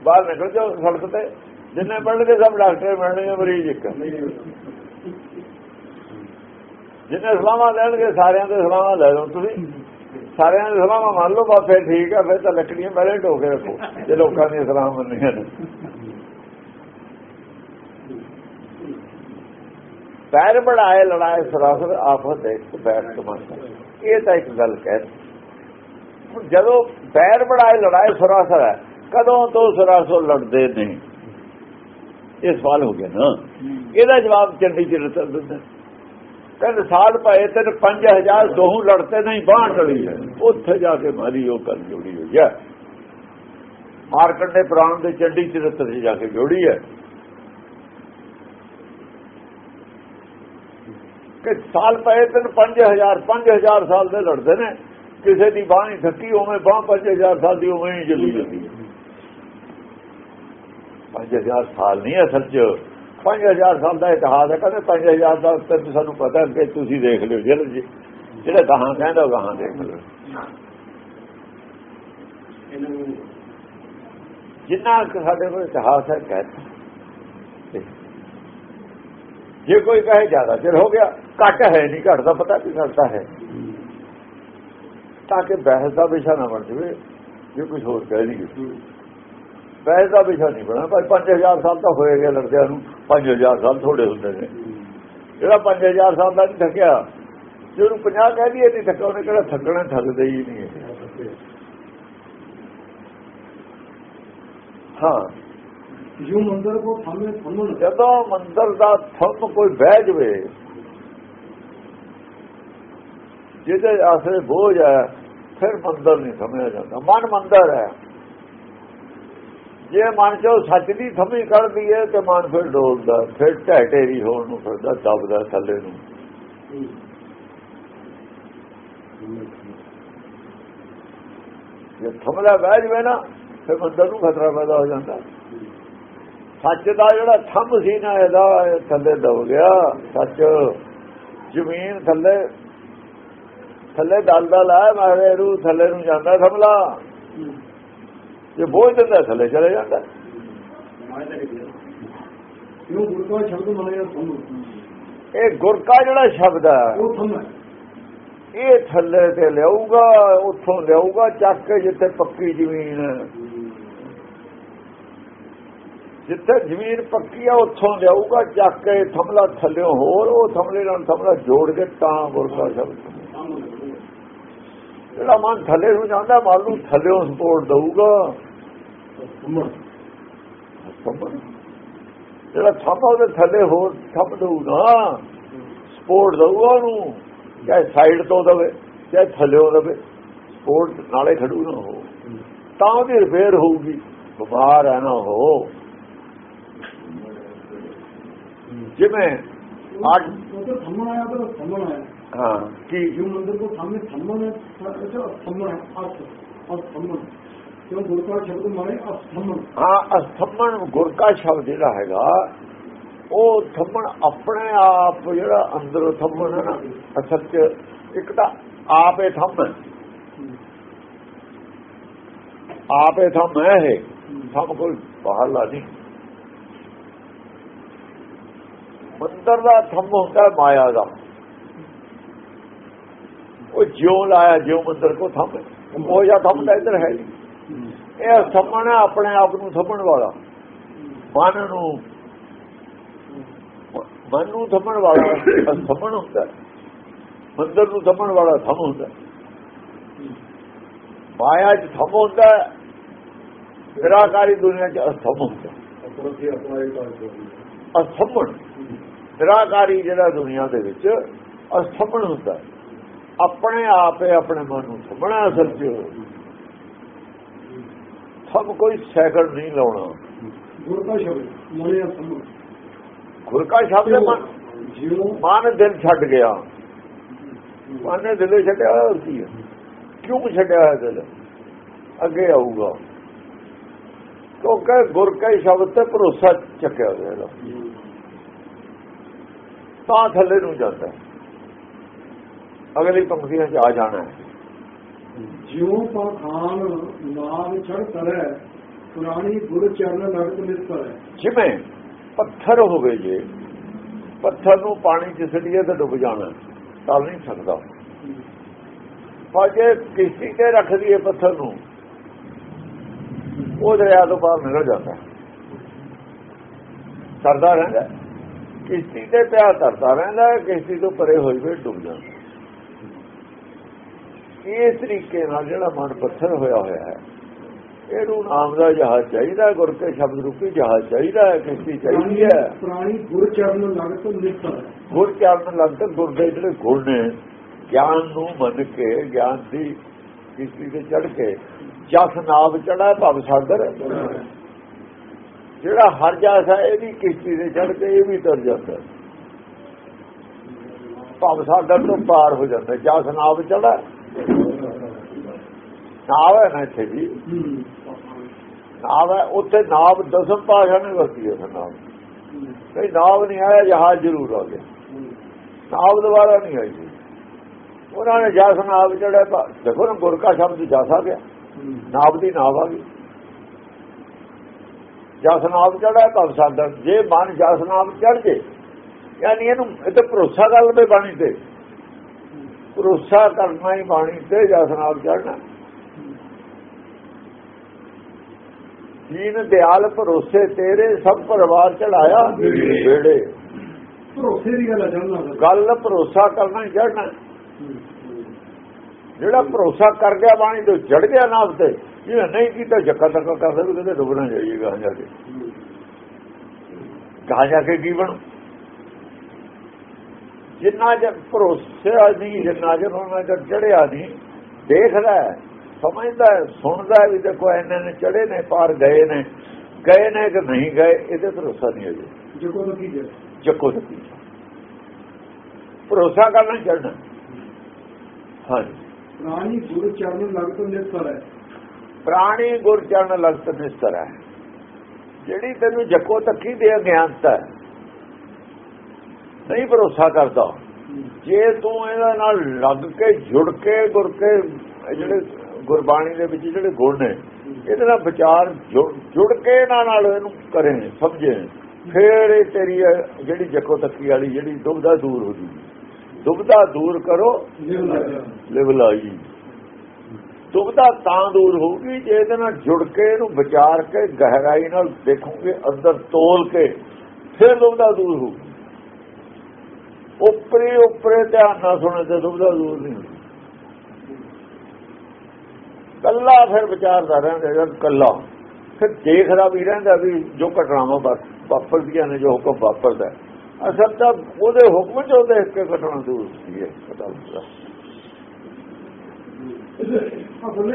ਬਾਹਰ ਨਿਕਲ ਜਾਓ ਸੜਕ ਤੇ। ਜਿੰਨੇ ਪੜ੍ਹਨਗੇ ਸਭ ਡਾਕਟਰ ਮਿਲਣਗੇ, ਮਰੀਜ਼ ਇੱਕ। ਜਿੰਨੇ ਸਲਾਮਾਂ ਲੈਣਗੇ, ਸਾਰਿਆਂ ਦੇ ਸਲਾਮਾਂ ਲੈ ਲਓ ਤੁਸੀਂ। ਸਾਰਿਆਂ ਦੇ ਸਲਾਮਾਂ ਮੰਨ ਲਓ ਬਾ ਫਿਰ ਠੀਕ ਆ, ਫਿਰ ਤਾਂ ਲੱਕੜੀਆਂ ਪਹਿਲੇ ਢੋ ਕੇ ਰੱਖੋ, ਜੇ ਲੋਕਾਂ ਦੀ ਸਲਾਮ ਮੰਨੀਆਂ ਨੇ। ਪੈਰ ਬੜਾਏ ਲੜਾਏ, ਸਰਾਸਰ ਆਫਤ ਇੱਕ ਪੈਰ ਤਮਾਸ਼ਾ ਇਹ ਤਾਂ ਇੱਕ ਗੱਲ ਕਹਿ ਹੁਣ ਜਦੋਂ ਪੈਰ ਬੜਾਏ ਲੜਾਏ ਸਰਾਸਰ ਹੈ। ਕਦੋਂ ਤੋਂ ਸਰਾਸਰ ਲੜਦੇ ਨਹੀਂ ਇਹ ਸਵਾਲ ਹੋ ਗਿਆ ਨਾ। ਇਹਦਾ ਜਵਾਬ ਚੰਡੀ ਚ ਰਤਨ ਦਿੰਦੇ ਕਹਿੰਦੇ ਸਾਲ ਪਏ ਤੇ 5000 ਦੋਹੂ ਲੜਤੇ ਨਹੀਂ ਬਾਹ ਟਲੀ ਹੈ। ਉੱਥੇ ਜਾ ਕੇ ਮਾਰੀ ਉਹ ਕਰ ਜੋੜੀ ਹੋਈ ਹੈ। ਮਾਰਕੰਡ ਦੇ ਪ੍ਰਾਣ ਦੇ ਚੰਡੀ ਚ ਰਤਨ ਜਾ ਕੇ ਜੋੜੀ ਹੈ। ਕਿ ਸਾਲ ਪਏ ਤੇ 5000 5000 ਸਾਲ ਦੇ ਲੜਦੇ ਨੇ। ਕਿਸੇ ਦੀ ਬਾਹ ਨਹੀਂ ਥੱਕੀ ਉਵੇਂ ਬਾਹ 5000 ਸਾਲ ਦੀ ਉਵੇਂ ਹੀ ਜਲੀ ਜਾਂਦੀ 5000 ਸਾਲ ਨਹੀਂ ਅਸਲ ਚ। 5000 ਸਾਲ ਦਾ ਇਤਿਹਾਸ ਹੈ, ਕਹਿੰਦੇ 5000 ਦਾ ਉੱਤਰ ਸਾਨੂੰ ਪਤਾ ਕਿ ਤੁਸੀਂ ਦੇਖ ਲਿਓ, ਜਿਹੜੇ ਜਿਹੜਾ ਗਾਹਾਂ ਕਹਿੰਦਾ ਉਹ ਦੇਖ ਲਿਓ। ਜਿੰਨਾ ਸਾਡੇ ਕੋਲ ਇਤਿਹਾਸ ਹੈ ਕਹਿੰਦਾ ਜੇ ਕੋਈ ਕਹੇ, ਜ਼ਿਆਦਾ ਚਿਰ ਹੋ ਗਿਆ। ਘੱਟ ਹੈ ਨਹੀਂ, ਘੱਟ ਦਾ ਪਤਾ ਵੀ ਘਟਦਾ ਹੈ। ਤਾਂ ਕਿ ਬਹਿਸ ਦਾ ਵਿਸ਼ਾ ਨਾ ਬਣ ਜਾਵੇ ਜੇ ਕੁਝ ਹੋਰ ਕਹਿ ਲਈਏ ਬਹਿਸ ਦਾ ਵਿਸ਼ਾ ਨਹੀਂ ਬਣਾ ਪਰ 5000 ਸਾਲ ਤਾਂ ਹੋਏ ਗਏ ਲੜਦਿਆਂ ਨੂੰ 5000 ਸਾਲ ਥੋੜੇ ਹੁੰਦੇ ਨੇ। ਜਿਹੜਾ 5000 ਸਾਲ ਦਾ ਨਹੀਂ ਥੱਕਿਆ ਜੇ ਉਹਨੂੰ 50 ਕਹਿ ਦਈਏ ਨਹੀਂ ਥੱਕਾ ਉਹਨੇ ਕਿਹੜਾ ਥੱਕਣਾ ਥੱਕਦੇ ਹੀ ਨਹੀਂ ਹੈ। ਹਾਂ। ਜੋ ਮੰਦਰ ਕੋ ਥੰਮੇ ਥੰਮਣ। ਜਦੋਂ ਮੰਦਰ ਦਾ ਥੰਮ ਕੋਈ ਬਹਿ ਜਵੇ ਜਿਹਦੇ ਆਸਰੇ ਬੋਝ ਹੈ, ਫਿਰ ਮੰਦਰ ਨਹੀਂ ਸਮਝਿਆ ਜਾਂਦਾ। ਮਨ ਮੰਦਰ ਹੈ। ਜੇ ਮਨ ਚੋਂ ਸੱਚ ਦੀ ਥੰਮੀ ਕੱਢਦੀ ਹੈ, ਤੇ ਮਨ ਫਿਰ ਡੋਲਦਾ, ਫਿਰ ਢਹਿਟੇਰੀ ਹੋਣ ਨੂੰ ਫਿਰਦਾ, ਦਬਦਾ ਥੱਲੇ ਨੂੰ। ਜੇ ਥੰਮਲਾ ਬਹਿ ਜਵੇ ਨਾ, ਫਿਰ ਮੰਦਰ ਨੂੰ ਖਤਰਾ ਪੈਦਾ ਹੋ ਜਾਂਦਾ। ਸੱਚ ਦਾ ਜਿਹੜਾ ਥੰਮ ਸੀ ਨਾ, ਇਹਦਾ ਥੱਲੇ ਦਬ ਗਿਆ। ਸੱਚ ਜ਼ਮੀਨ ਥੱਲੇ ਥੱਲੇ ਦਲਦਲ ਆ ਮਾਰੇ ਰੂ ਥੱਲੇ ਨੂੰ ਜਾਂਦਾ ਥੰਮਲਾ ਜੇ ਬੋਝ ਦਿੰਦਾ ਥੱਲੇ ਚਲੇ ਜਾਂਦਾ ਸ਼ਬਦ ਮੰਨਿਆ ਇਹ ਗੁਰ ਕਾ ਜਿਹੜਾ ਸ਼ਬਦ ਹੈ ਇਹ ਥੱਲੇ ਤੇ ਲਿਆਊਗਾ ਉੱਥੋਂ ਲਿਆਊਗਾ ਚੱਕ ਕੇ ਜਿੱਥੇ ਪੱਕੀ ਜ਼ਮੀਨ ਜਿੱਥੇ ਜ਼ਮੀਨ ਪੱਕੀ ਆ ਉੱਥੋਂ ਲਿਆਊਗਾ ਚੱਕ ਕੇ ਥਮਲਾ ਥੱਲਿਓਂ ਹੋਰ ਉਹ ਥਮਲੇ ਨਾਲ ਥਮਲਾ ਜੋੜ ਕੇ ਤਾਂ ਗੁਰਕਾ ਸ਼ਬਦ। ਜਿਹੜਾ ਮਨ ਥੱਲੇ ਨੂੰ ਜਾਂਦਾ ਮਨ ਨੂੰ ਥੱਲਿਓਂ ਸਪੋਰਟ ਦਊਗਾ। ਜਿਹੜਾ ਥੰਮ ਉਹਦੇ ਥੱਲੇ ਹੋਰ ਥੰਮ ਦਊ ਨਾ ਸਪੋਰਟ ਦਊਗਾ ਉਹਨੂੰ ਚਾਹੇ ਸਾਈਡ ਤੋਂ ਦਵੇ ਚਾਹੇ ਥੱਲਿਓਂ ਦਵੇ ਸਪੋਰਟ ਨਾਲੇ ਖੜੂ ਨਾ ਹੋ। ਤਾਂ ਉਹਦੀ ਰਿਪੇਅਰ ਹੋਊਗੀ ਬਿਮਾਰ ਹੈ ਨਾ ਉਹ ਜਿਵੇਂ ਅੱਜ ਥੰਮਣ ਆਇਆ ਤਾਂ ਥੰਮਣ ਆਇਆ। ਹਾਂ ਕੀ जो मंदिर को सामने थम्मन है अच्छा थम्मन है अर्थ और थम्मन क्यों गुरका शब्द मारे अस्थम्मन ਹਾਂ ਅਸਥਮਣ ਗੁਰ ਕਾ ਸ਼ਬਦ ਜਿਹੜਾ ਹੈਗਾ ਉਹ ਥੰਮਣ ਆਪਣੇ ਆਪ ਜਿਹੜਾ ਅੰਦਰੋਂ ਥੰਮਣ ਹੈ ਨਾ ਅਸਲ ਚ ਇੱਕ ਤਾਂ ਆਪੇ ਥੰਮ ਹੈ ਆਪੇ ਥੰਮ ਹੈ ਇਹ ਥੰਮ ਕੋਈ ਬਾਹਰਲਾ ਨਹੀਂ ਮੰਦਰ ਦਾ ਥੰਮ ਹੁੰਦਾ ਹੈ ਮਾਇਆ ਦਾ ਉਹ ਜਿਉ ਲਾਇਆ, ਜਿਉਂ ਮੰਦਰ ਕੋ ਥੰਮ ਉਹ ਜਾਂ ਥੰਮ ਦਾ ਇੱਧਰ ਹੈ ਨਹੀਂ। ਇਹ ਥੰਮਣਾ ਆਪਣੇ ਆਪ ਨੂੰ ਥੰਮਣ ਵਾਲਾ। ਮਨ ਨੂੰ ਮਨ ਨੂੰ ਥੰਮਣ ਵਾਲਾ ਥੰਮਣ ਹੁੰਦਾ ਮੰਦਰ ਨੂੰ ਥੰਮਣ ਵਾਲਾ ਥੰਮ ਹੁੰਦਾ ਮਾਇਆ ਚ ਥੰਮ ਹੁੰਦਾ ਨਿਰਾਕਾਰੀ ਦੁਨੀਆ ਚ ਅਸਥਮ ਹੁੰਦਾ ਅਸਥਮਣ। ਵਿਰਾਕਾਰੀ ਜਿਹੜਾ ਦੁਨੀਆ ਦੇ ਵਿੱਚ ਅਸਥਮਣ ਹੁੰਦਾ ਹੈ। ਆਪਣੇ ਆਪ ਹੈ ਆਪਣੇ ਮਨ ਨੂੰ ਸਮਝਣਾ ਅਸਲ ਚ। ਸਭ ਕੋਈ ਸੈਕੜ ਨਹੀਂ ਲਾਉਣਾ। ਗੁਰ ਸ਼ਬਦ ਮਨੇ ਸ਼ਬਦ ਮਨ? ਮਨ ਦਿਲ ਛੱਡ ਗਿਆ। ਮਨ ਨੇ ਦਿਲ ਛੱਡਿਆ ਹੋਇਆ ਕਿਉਂ ਛੱਡਿਆ ਹੋਇਆ ਦਿਲ? ਅੱਗੇ ਆਊਗਾ। ਕਿਉਂਕਿ ਗੁਰ ਕਾ ਸ਼ਬਦ ਤੇ ਭਰੋਸਾ ਚੱਕਿਆ ਹੋਇਆ ਤਾਂ ਥੱਲੇ ਨੂੰ ਜਾਂਦਾ। ਹੈ ਅਗਲੀ ਪੰਕਤੀਆਂ 'ਚ ਆ ਜਾਣਾ ਹੈ ਜਿਉ ਪਾਖਾਨ ਨਾਮ ਛੜ ਕਰੈ ਪੁਰਾਣੀ ਗੁਰ ਚਰਨ ਲੜਕ ਨਿਸਰ ਹੈ ਜਿਵੇਂ ਪੱਥਰ ਹੋਵੇ ਜੇ ਪੱਥਰ ਨੂੰ ਪਾਣੀ 'ਚ ਸਿੱਟੀਏ ਤਾਂ ਡੁੱਬ ਜਾਣਾ ਤਾਂ ਨਹੀਂ ਸਕਦਾ ਪਰ ਜੇ ਕਿਸ਼ਤੀ ਤੇ ਰੱਖ ਦਈਏ ਪੱਥਰ ਨੂੰ ਉਹ ਦਰਿਆ ਤੋਂ ਬਾਹਰ ਨਿਕਲ ਜਾਂਦਾ ਹੈ। ਤਰਦਾ ਰਹਿੰਦਾ। ਕਿਸ਼ਤੀ ਤੇ ਪਿਆ ਤਰਦਾ ਰਹਿੰਦਾ ਹੈ, ਕਿਸ਼ਤੀ ਤੋਂ ਪਰੇ ਹੋਈ ਵੇ ਡੁੱਬ ਜਾਂਦਾ ਇਸ ਤਰੀਕੇ ਨਾਲ ਜਿਹੜਾ ਮਨ ਪੱਥਰ ਹੋਇਆ ਹੋਇਆ ਹੈ ਇਹਨੂੰ ਨਾਮ ਦਾ ਜਹਾਜ਼ ਚਾਹੀਦਾ ਗੁਰ ਕੇ ਸ਼ਬਦ ਰੂਪੀ ਜਹਾਜ਼ ਚਾਹੀਦਾ ਹੈ ਕਿਸ਼ਤੀ ਚਾਹੀਦੀ ਹੈ ਪੁਰਾਣੀ ਗੁਰ ਚਰਨ ਲੜਕ ਨਿਸਰ ਹੈ ਗੁਰ ਚਰਨ ਲੱਗਦਾ ਗੁਰ ਦੇ ਜਿਹੜੇ ਗੁਣ ਨੇ ਗਿਆਨ ਨੂੰ ਮੰਨ ਕੇ ਗਿਆਨ ਦੀ ਕਿਸ਼ਤੀ ਤੇ ਚੜ ਕੇ ਜਸ ਨਾਮ ਚੜਾ ਭਵ ਸਾਗਰ ਜਿਹੜਾ ਹਰ ਜਾਸ ਹੈ ਇਹਦੀ ਕਿਸ਼ਤੀ ਤੇ ਚੜ ਕੇ ਇਹ ਵੀ ਤਰ ਜਾਂਦਾ। ਭਵ ਸਾਗਰ ਤੋਂ ਪਾਰ ਹੋ ਜਾਂਦਾ। ਜਸ ਨਾਮ ਚੜਾ ਨਾਮ ਹੈ ਨਾ ਇੱਥੇ ਜੀ। ਨਾਮ ਹੈ, ਉੱਥੇ ਨਾਮ ਦਸਮ ਪਾਸ਼ਾ ਨੇ ਵਰਤੀ ਹੈ ਨਾਮ ਕਈ ਨਾਮ ਨਹੀਂ ਆਇਆ ਜਹਾਜ਼ ਜ਼ਰੂਰ ਆ ਗਿਆ ਨਾਮ ਦੁਬਾਰਾ ਨਹੀਂ ਆਈ ਉਹਨਾਂ ਨੇ ਜਸ ਨਾਮ ਜਿਹੜਾ, ਦੇਖੋ ਨਾ ਗੁਰਕਾ ਸ਼ਬਦ ਜਸ ਆ ਗਿਆ। ਨਾਮ ਦੀ ਨਾਵ ਆ ਗਈ। ਜਸ ਨਾਮ ਚੜਾ ਭਵ ਸਾਧਨ ਜੇ ਮਨ ਜਸ ਨਾਮ ਚੜ ਜੇ, ਯਾਨੀ ਇਹਨੂੰ, ਇਹ ਤੇ ਭਰੋਸਾ ਕਰ ਲਵੇ ਬਾਣੀ ਤੇ। ਭਰੋਸਾ ਕਰਨਾ ਹੀ ਬਾਣੀ ਤੇ ਜਸ ਨਾਮ ਚੜਨਾ ਜੀਨ ਦਿਆਲ ਭਰੋਸੇ ਤੇਰੇ ਸਭ ਪਰਿਵਾਰ ਚੜਾਇਆ ਬੇੜੇ ਭਰੋਸੇ ਦੀ ਗੱਲ ਜਾਨਣਾ ਗੱਲ ਭਰੋਸਾ ਕਰਨਾ ਹੀ ਚੜਨਾ ਜਿਹੜਾ ਭਰੋਸਾ ਕਰ ਗਿਆ ਬਾਣੀ ਤੋਂ ਚੜ ਗਿਆ ਨਾਮ ਤੇ ਜਿਹੜਾ ਨਹੀਂ ਕੀਤਾ ਜੱਕਾ ਤੱਕਾ ਕਰਦਾ ਵੀ ਕਿਤੇ ਡੁੱਬਣਾ ਜਾਈਏਗਾ ਜਾ ਕੇ। ਜਾ ਕੇ ਕੀ ਬਣੂ? ਜਿੰਨਾ ਜਰ ਭਰੋਸਾ ਨਹੀਂ ਜਿੰਨਾ ਜਰ ਉਹਨਾਂ ਜਰ ਚੜਿਆ ਨਹੀਂ ਦੇਖਦਾ ਸਮਝਦਾ ਸੁਣਦਾ ਵੀ ਦੇਖੋ ਇਹਨਾਂ ਨੇ ਚੜੇ ਨੇ ਪਾਰ ਗਏ ਨੇ ਗਏ ਨੇ ਕਿ ਨਹੀਂ ਗਏ ਇਹਦੇ ਭਰੋਸਾ ਨਹੀਂ ਹੋਵੇ ਜੋ ਕੋ ਕੀ ਜੇ ਜੱਕੋ ਤੱਕੀ ਭਰੋਸਾ ਕਰਨਾ ਚੜਨਾ ਹਾਂਜੀ। ਪੁਰਾਣੀ ਗੁਰ ਚਰਨ ਲੜਕ ਨਿਸਰ ਹੈ। ਪ੍ਰਾਣੀ ਗੁਰ ਚਰਨ ਲਗਤ ਨਿਸਤਰ ਹੈ। ਜਿਹੜੀ ਤੈਨੂੰ ਜੱਕੋ ਤੱਕੀ ਦੇ ਅਗਿਆਨਤਾ ਹੈ। ਨਹੀਂ ਭਰੋਸਾ ਕਰਦਾ। ਜੇ ਤੂੰ ਇਹਦੇ ਨਾਲ ਲੱਗ ਕੇ, ਜੁੜ ਕੇ ਗੁਰ ਕੇ ਜਿਹੜੇ ਗੁਰਬਾਣੀ ਦੇ ਵਿੱਚ ਜਿਹੜੇ ਗੁਣ ਨੇ, ਇਹਦੇ ਨਾਲ ਵਿਚਾਰ ਜੁੜ ਕੇ ਇਹਨਾਂ ਨਾਲ ਇਹਨੂੰ ਕਰੇ, ਸਮਝੇ। ਫੇਰ ਇਹ ਤੇਰੀ ਜਿਹੜੀ ਜੱਕੋ ਤੱਕੀ ਵਾਲੀ ਜਿਹੜੀ ਦੁਬਦਾ ਦੂਰ ਹੋ ਜੂਗੀ। ਦੁਬਦਾ ਦੂਰ ਕਰੋ ਨਿਰ ਲੱਗਿਆ ਲਿਵਲਾਈ ਦੁਬਦਾ ਤਾਂ ਦੂਰ ਹੋਊਗੀ ਜੇ ਇਹਦੇ ਨਾਲ ਜੁੜ ਕੇ ਇਹਨੂੰ ਵਿਚਾਰ ਕੇ, ਗਹਿਰਾਈ ਨਾਲ ਦੇਖੋਗੇ, ਅੰਦਰ ਤੋਲ ਕੇ, ਫਿਰ ਦੁਬਦਾ ਦੂਰ ਹੋਊਗੀ। ਉੱਪਰੇ ਉੱਪਰੇ ਧਿਆਨ ਨਾਲ ਸੁਣੇ ਤੇ ਦੁਬਦਾ ਦੂਰ ਨਹੀਂ ਹੁੰਦੀ। ਕੱਲਾ ਫਿਰ ਵਿਚਾਰਦਾ ਰਹਿੰਦਾ ਜਦ ਕੱਲਾ। ਫਿਰ ਦੇਖਦਾ ਵੀ ਰਹਿੰਦਾ ਵੀ ਜੋ ਘਟਨਾਵਾਂ ਵਾਪਰਦੀਆਂ ਨੇ ਜੋ ਹੁਕਮ ਵਾਪਰਦਾ ਅਸਲ ਤਾਂ ਉਹਦੇ ਹੁਕਮ ਚ ਉਹਦੇ ਇੱਕ ਘਟਨਾ ਦੂਰ ਸੀ ਇਹ ਪਤਾ ਲੱਗਦਾ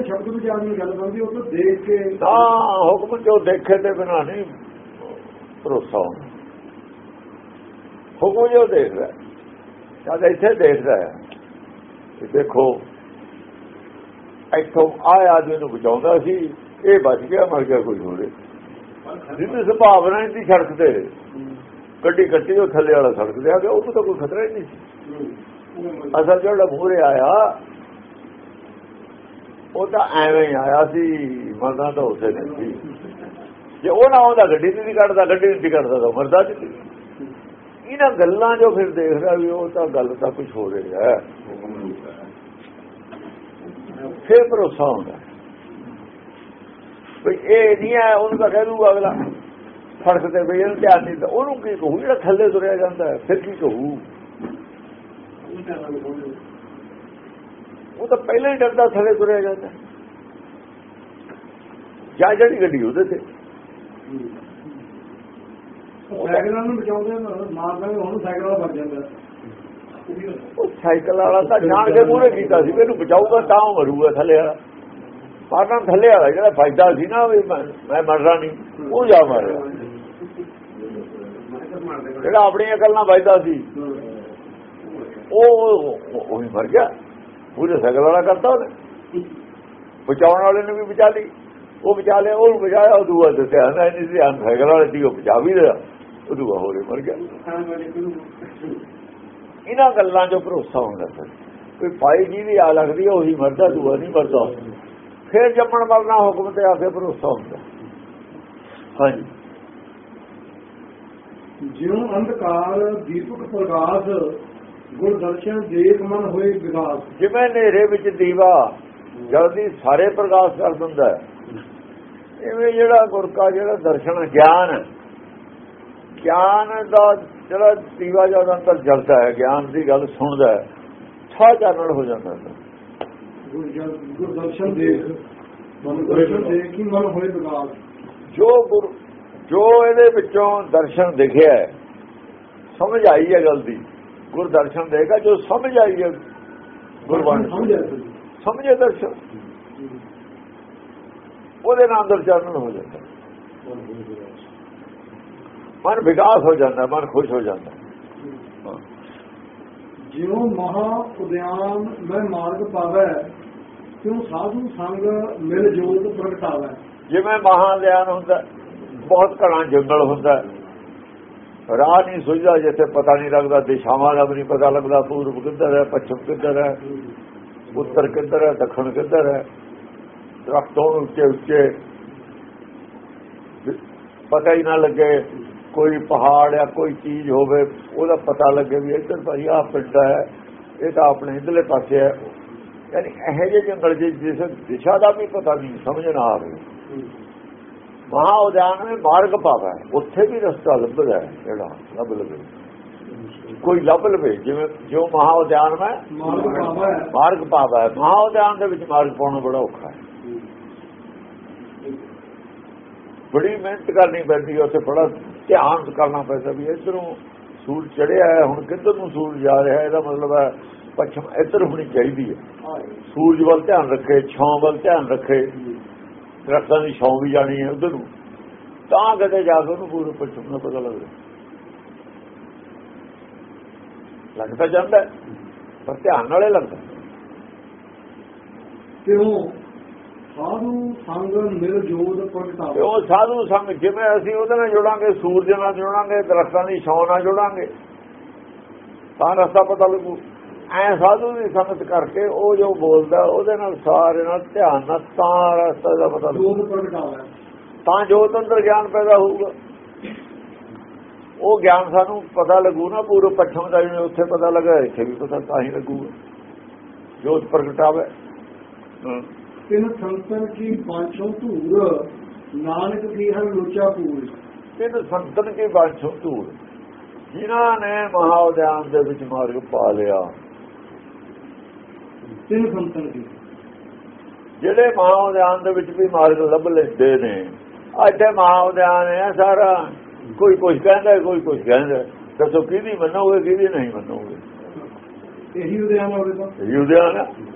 ਸ਼ਬਦ ਵਿਚਾਰ ਦੀ ਗੱਲ ਬਣਦੀ ਉਹ ਤੋਂ ਦੇਖ ਕੇ ਤਾਂ ਹੁਕਮ ਜੋ ਦੇਖੇ ਤੇ ਬਿਨਾ ਨਹੀਂ ਭਰੋਸਾ ਹੁੰਦਾ ਹੁਕਮ ਜੋ ਦੇਖਦਾ। ਜਦ ਇੱਥੇ ਦੇਖਦਾ ਹੈ ਕਿ ਦੇਖੋ, ਇੱਥੋਂ ਆਇਆ ਆਦਮੀ ਨੂੰ ਬਚਾਉਂਦਾ ਸੀ, ਇਹ ਬਚ ਗਿਆ, ਮਰ ਗਿਆ ਕੋਈ ਹੋਰੇ। ਜਿੰਨੀ ਸੰਭਾਵਨਾ ਇਹਦੀ ਸੜਕ ਤੇ, ਗੱਡੀ ਕੱਟੀ ਉਹ ਥੱਲੇ ਵਾਲਾ ਸੜਕ ਤੇ ਆ ਗਿਆ, ਉਹਨੂੰ ਤਾਂ ਕੋਈ ਖਤਰਾ ਹੀ ਨਹੀਂ ਸੀ। ਅਸਲ ਜਿਹੜਾ ਮੂਹਰੇ ਆਇਆ, ਉਹ ਤਾਂ ਐਵੇਂ ਹੀ ਆਇਆ ਸੀ, ਮਰਦਾ ਤਾਂ ਉਸੇ ਨੇ ਸੀ। ਜੇ ਉਹ ਨਾ ਆਉਂਦਾ, ਗੱਡੀ ਤੇ ਨਹੀਂ ਕੱਢਦਾ, ਗੱਡੀ ਨਹੀਂ ਕੱਢਦਾ ਤਾਂ ਮਰਦਾ ਜੀ ਇਹਨਾਂ ਗੱਲਾਂ ਜੋ ਫਿਰ ਦੇਖਦਾ ਵੀ ਉਹ ਤਾਂ ਗੱਲ ਤਾਂ ਕੁਝ ਹੋ ਰਿਹਾ ਹੈ। ਫਿਰ ਭਰੋਸਾ ਹੁੰਦਾ। ਵੀ ਇਹ ਨਹੀਂ ਹੈ, ਉਹਨੂੰ ਤਾਂ ਕਹਿ ਦੂਗਾ ਅਗਲਾ। ਸੜਕ ਤੇ ਵੀ ਇਹਨੂੰ ਧਿਆਨ ਨਹੀਂ ਉਹਨੂੰ ਕੀ ਕਹੂ? ਜਿਹੜਾ ਥੱਲੇ ਤੁਰਿਆ ਜਾਂਦਾ ਹੈ, ਫਿਰ ਕੀ ਕਹੂ? ਉਹ ਤਾਂ ਪਹਿਲਾਂ ਹੀ ਡਰਦਾ ਥੱਲੇ ਤੁਰਿਆ ਜਾਂਦਾ। ਜਾਂ ਜਿਹੜੀ ਗੱਡੀ ਉਹਦੇ ਤੇ। ਸਾਈਕਲਾਂ ਨੂੰ ਬਚਾਉਂਦੇ ਮਾਰਦਾ ਹੁਣ ਸਾਈਕਲ ਵਾਲਾ ਬਚ ਜਾਂਦਾ ਉਹ ਸਾਈਕਲ ਵਾਲਾ ਤਾਂ ਜਾਣ ਕੇ ਮੂਹਰੇ ਕੀਤਾ ਸੀ, ਮੈਨੂੰ ਬਚਾਊਗਾ ਤਾਂ ਉਹ ਮਰੂਗਾ ਥੱਲੇ ਵਾਲਾ। ਮਾਰਨਾ ਥੱਲੇ ਵਾਲਾ, ਜਿਹੜਾ ਫਾਇਦਾ ਸੀ ਨਾ ਮੈਂ ਮੈਂ ਮਰਨਾ ਨਹੀਂ, ਉਹ ਜਾ ਮਾਰਿਆ ਜਿਹੜਾ ਆਪਣੀਆਂ ਗੱਲਾਂ ਫਾਇਦਾ ਸੀ, ਉਹ ਉਹ ਹੀ ਮਰ ਗਿਆ। ਪੂਰੇ ਸਾਈਕਲ ਵਾਲਾ ਕਰਤਾ ਉਹਨੇ। ਬਚਾਉਣ ਵਾਲੇ ਨੇ ਵੀ ਬਚਾ ਲਈ। ਉਹ ਬਚਾ ਲਿਆ ਉਹਨੂੰ ਬਚਾਇਆ, ਉਹ ਦੂਆ ਤੇ ਧਿਆਨ ਨਹੀਂ ਸੀ ਧਿਆਨ ਸਾਈਕਲ ਵਾਲੇ ਦੀ, ਉਹ ਬਚਾ ਵੀ ਲਿਆ। ਉਹ ਦੂਆ ਹੋਰੇ ਮਰ ਗਿਆ। ਇਹਨਾਂ ਗੱਲਾਂ 'ਚੋਂ ਭਰੋਸਾ ਹੁੰਦਾ ਫਿਰ ਕੋਈ ਪਾਈ ਜੀ ਵੀ ਆ ਲੱਗਦੀ ਹੈ ਉਹੀ ਮਰਦਾ ਦੂਆ ਨਹੀਂ ਮਰਦਾ। ਫਿਰ ਜੰਮਣ ਮਰਨਾ ਹੁਕਮ ਤੇ ਆ ਕੇ ਭਰੋਸਾ ਹੁੰਦਾ ਹਾਂਜੀ। ਜਿਉਂ ਅੰਧਕਾਰ ਦੀਪਕ ਪ੍ਰਕਾਸ਼ ਗੁਰਦਰਸ਼ਨ ਦੇਖ ਮਨ ਹੋਏ ਵਿਗਾਸ। ਜਿਵੇਂ ਹਨੇਰੇ ਵਿੱਚ ਦੀਵਾ ਜਲਦੀ ਸਾਰੇ ਪ੍ਰਕਾਸ਼ ਕਰ ਦਿੰਦਾ ਹੈ। ਇਵੇਂ ਜਿਹੜਾ ਗੁਰ ਕਾ ਜਿਹੜਾ ਦਰਸ਼ਨ ਗਿਆਨ ਗਿਆਨ ਦਾ ਜਿਹੜਾ ਦੀਵਾ ਜਦ ਅੰਦਰ ਜਲਦਾ ਹੈ ਗਿਆਨ ਦੀ ਗੱਲ ਸੁਣਦਾ ਹੈ ਛਾ ਚਾਨਣ ਹੋ ਜਾਂਦਾ ਹੈ। ਗੁਰਜਨ- ਗੁਰਦਰਸ਼ਨ ਦੇਖ ਮਨ ਦਰਸ਼ਨ ਦੇਖ ਹੀ ਮਨ ਹੋਏ ਵਿਗਾਸ ਜੋ ਗੁਰ ਜੋ ਇਹਦੇ ਵਿੱਚੋਂ ਦਰਸ਼ਨ ਦਿਖਿਆ ਹੈ ਸਮਝ ਆਈ ਹੈ ਗੱਲ ਦੀ। ਗੁਰ ਦਰਸ਼ਨ ਦੇਗਾ ਜੋ ਸਮਝ ਆਈ ਹੈ ਗੁਰਬਾਣੀ ਸਮਝ ਦਰਸ਼ਨ। ਉਹਦੇ ਨਾਲ ਅੰਦਰ ਹੋ ਜਾਂਦਾ ਮਨ ਵਿਕਾਸ ਹੋ ਜਾਂਦਾ ਮਨ ਖੁਸ਼ ਹੋ ਜਾਂਦਾ। ਜਿਉਂ ਮਹਾ ਉਦਿਆਨ ਮੈਂ ਮਾਰਗ ਪਾਵੈ ਤਿਉ ਸਾਧੂ ਸੰਗ ਮਿਲ ਜੋਤ ਪ੍ਰਗਟਾਵੈ ਜਿਵੇਂ ਮਹਾਲਿਆਨ ਹੁੰਦਾ ਬਹੁਤ ਘਣਾ ਜੰਗਲ ਹੁੰਦਾ ਰਾਹ ਨਹੀਂ ਸੁਝਦਾ ਜਿੱਥੇ ਪਤਾ ਨਹੀਂ ਲੱਗਦਾ ਦਿਸ਼ਾਵਾਂ ਦਾ ਵੀ ਨਹੀਂ ਪਤਾ ਲੱਗਦਾ ਪੂਰਬ ਕਿੱਧਰ ਹੈ ਪੱਛਮ ਕਿੱਧਰ ਹੈ ਉੱਤਰ ਕਿੱਧਰ ਹੈ ਦੱਖਣ ਕਿੱਧਰ ਹੈ ਦਰਖਤੋਂ ਉੱਚੇ ਉੱਚੇ ਪਤਾ ਹੀ ਨਾ ਲੱਗੇ ਕੋਈ ਪਹਾੜ ਜਾਂ ਕੋਈ ਚੀਜ਼ ਹੋਵੇ ਉਹਦਾ ਪਤਾ ਲੱਗੇ ਵੀ ਇੱਧਰ ਭਾਈ ਆਹ ਪਿੰਡ ਹੈ ਇਹ ਤਾਂ ਆਪਣੇ ਇਧਰਲੇ ਪਾਸੇ ਹੈ। ਯਾਨੀ ਇਹੋ ਜਿਹੇ ਜੰਗਲ ਜੀ ਜਿਸ ਦਿਸ਼ਾ ਦਾ ਵੀ ਪਤਾ ਨਹੀਂ ਸਮਝ ਨਾ ਆਵੇ। ਮਹਾ ਉਦਿਆਨ ਵਿੱਚ ਮਾਰਗ ਪਾਵਾ ਉੱਥੇ ਵੀ ਰਸਤਾ ਲੱਭਦਾ ਹੈ ਜਿਹੜਾ ਲੱਭ ਲਵੇ। ਕੋਈ ਲੱਭ ਲਵੇ ਜਿਵੇਂ ਜੋ ਮਹਾ ਉਦਿਆਨ ਵਿੱਚ ਮਾਰਗ ਪਾਵੈ ਮਹਾ ਉਦਿਆਨ ਦੇ ਵਿੱਚ ਮਾਰਗ ਪਾਉਣਾ ਬੜਾ ਔਖਾ ਹੈ। ਬੜੀ ਮਿਹਨਤ ਕਰਨੀ ਪੈਂਦੀ ਹੈ ਉੱਥੇ ਬੜਾ ਧਿਆਨ ਕਰਨਾ ਪੈਂਦਾ ਵੀ ਇਧਰੋਂ ਸੂਰਜ ਚੜਿਆ ਹੈ ਹੁਣ ਕਿੱਧਰ ਨੂੰ ਸੂਰਜ ਜਾ ਰਿਹਾ ਇਹਦਾ ਮਤਲਬ ਹੈ ਪੱਛਮ ਇੱਧਰ ਹੋਣੀ ਚਾਹੀਦੀ ਹੈ। ਸੂਰਜ ਵੱਲ ਧਿਆਨ ਰੱਖੇ ਛਾਂ ਵੱਲ ਧਿਆਨ ਰੱਖੇ ਦਰਖਤਾਂ ਦੀ ਛਾਂ ਵੀ ਜਾਣੀ ਹੈ ਉਧਰ ਨੂੰ। ਤਾਂ ਕਦੇ ਜਾ ਕੇ ਉਹਨੂੰ ਪੂਰੇ ਪੱਛਮ ਦਾ ਪਤਾ ਲੱਗਦਾ ਲੱਗਦਾ ਜਾਂਦਾ ਪਰ ਧਿਆਨ ਨਾਲੇ ਲੱਗਦਾ। ਤਿਉ ਸਾਧੂ ਸੰਗ ਮਿਲ ਜੋਤ ਪ੍ਰਗਟਾਵੈ ਉਹ ਸਾਧੂ ਸੰਗ ਜਿਵੇਂ ਅਸੀਂ ਉਹਦੇ ਨਾਲ ਜੁੜਾਂਗੇ ਸੂਰਜ ਨਾਲ ਜੁੜਾਂਗੇ ਦਰਖਤਾਂ ਦੀ ਛਾਂ ਨਾਲ ਜੁੜਾਂਗੇ ਤਾਂ ਰਸਤਾ ਪਤਾ ਲੱਗੂ। ਐ ਸਾਧੂ ਦੀ ਸੰਗਤ ਕਰਕੇ ਉਹ ਜੋ ਬੋਲਦਾ ਉਹਦੇ ਨਾਲ ਸਾਰੇ ਨਾਲ ਧਿਆਨ ਨਾਲ ਤਾਂ ਰਸਤੇ ਦਾ ਪਤਾ ਲੱਗੂ। ਜੋਤ ਪ੍ਰਗਟਾਵੈ ਤਾਂ ਜੋਤ ਅੰਦਰ ਗਿਆਨ ਪੈਦਾ ਹੋਊਗਾ। ਉਹ ਗਿਆਨ ਸਾਨੂੰ ਪਤਾ ਲੱਗੂ ਨਾ ਪੂਰੇ ਪੱਛਮ ਦਾ ਜਿਵੇਂ ਉੱਥੇ ਪਤਾ ਲੱਗਾ ਇੱਥੇ ਵੀ ਪਤਾ ਤਾਂ ਹੀ ਲੱਗੂਗਾ। ਜੋਤ ਪ੍ਰਗਟਾਵੇ। ਹਾਂ। ਤਿਨ ਸੰਤਨ ਕੀ ਪਾਂਚੋਂ ਧੂਰ ਨਾਨਕ ਕੀ ਹਰ ਲੋਚਾ ਪੂਰ ਤਿੰਨ ਸੰਤਨ ਕੀ ਬਾਛੋਂ ਧੂੜ। ਜਿਨ੍ਹਾਂ ਨੇ ਮਹਾਉਦਿਆਨ ਦੇ ਵਿੱਚ ਮਾਰਗ ਪਾ ਲਿਆ। ਤਿਨ ਸੰਤਨ ਕੀ। ਜਿਹੜੇ ਮਹਾਉਦਿਆਨ ਦੇ ਵਿੱਚ ਵੀ ਮਾਰਗ ਲੱਭ ਲੈਂਦੇ ਨੇ ਇੱਥੇ ਮਹਾਉਦਿਆਨ ਹੈ ਸਾਰਾ। ਕੋਈ ਕੁਝ ਕਹਿੰਦਾ ਕੋਈ ਕੁਝ ਕਹਿੰਦਾ। ਦੱਸੋ ਕਿਹਦੀ ਮੰਨੋਗੇ ਕਿਹਦੀ ਨਹੀਂ ਮੰਨੋਗੇ? ਇਹੀ ਉਦਿਆਨ ਹੋਵੇ ਤਾਂ ਇਹ ਉਦਿਆਨ ਹੈ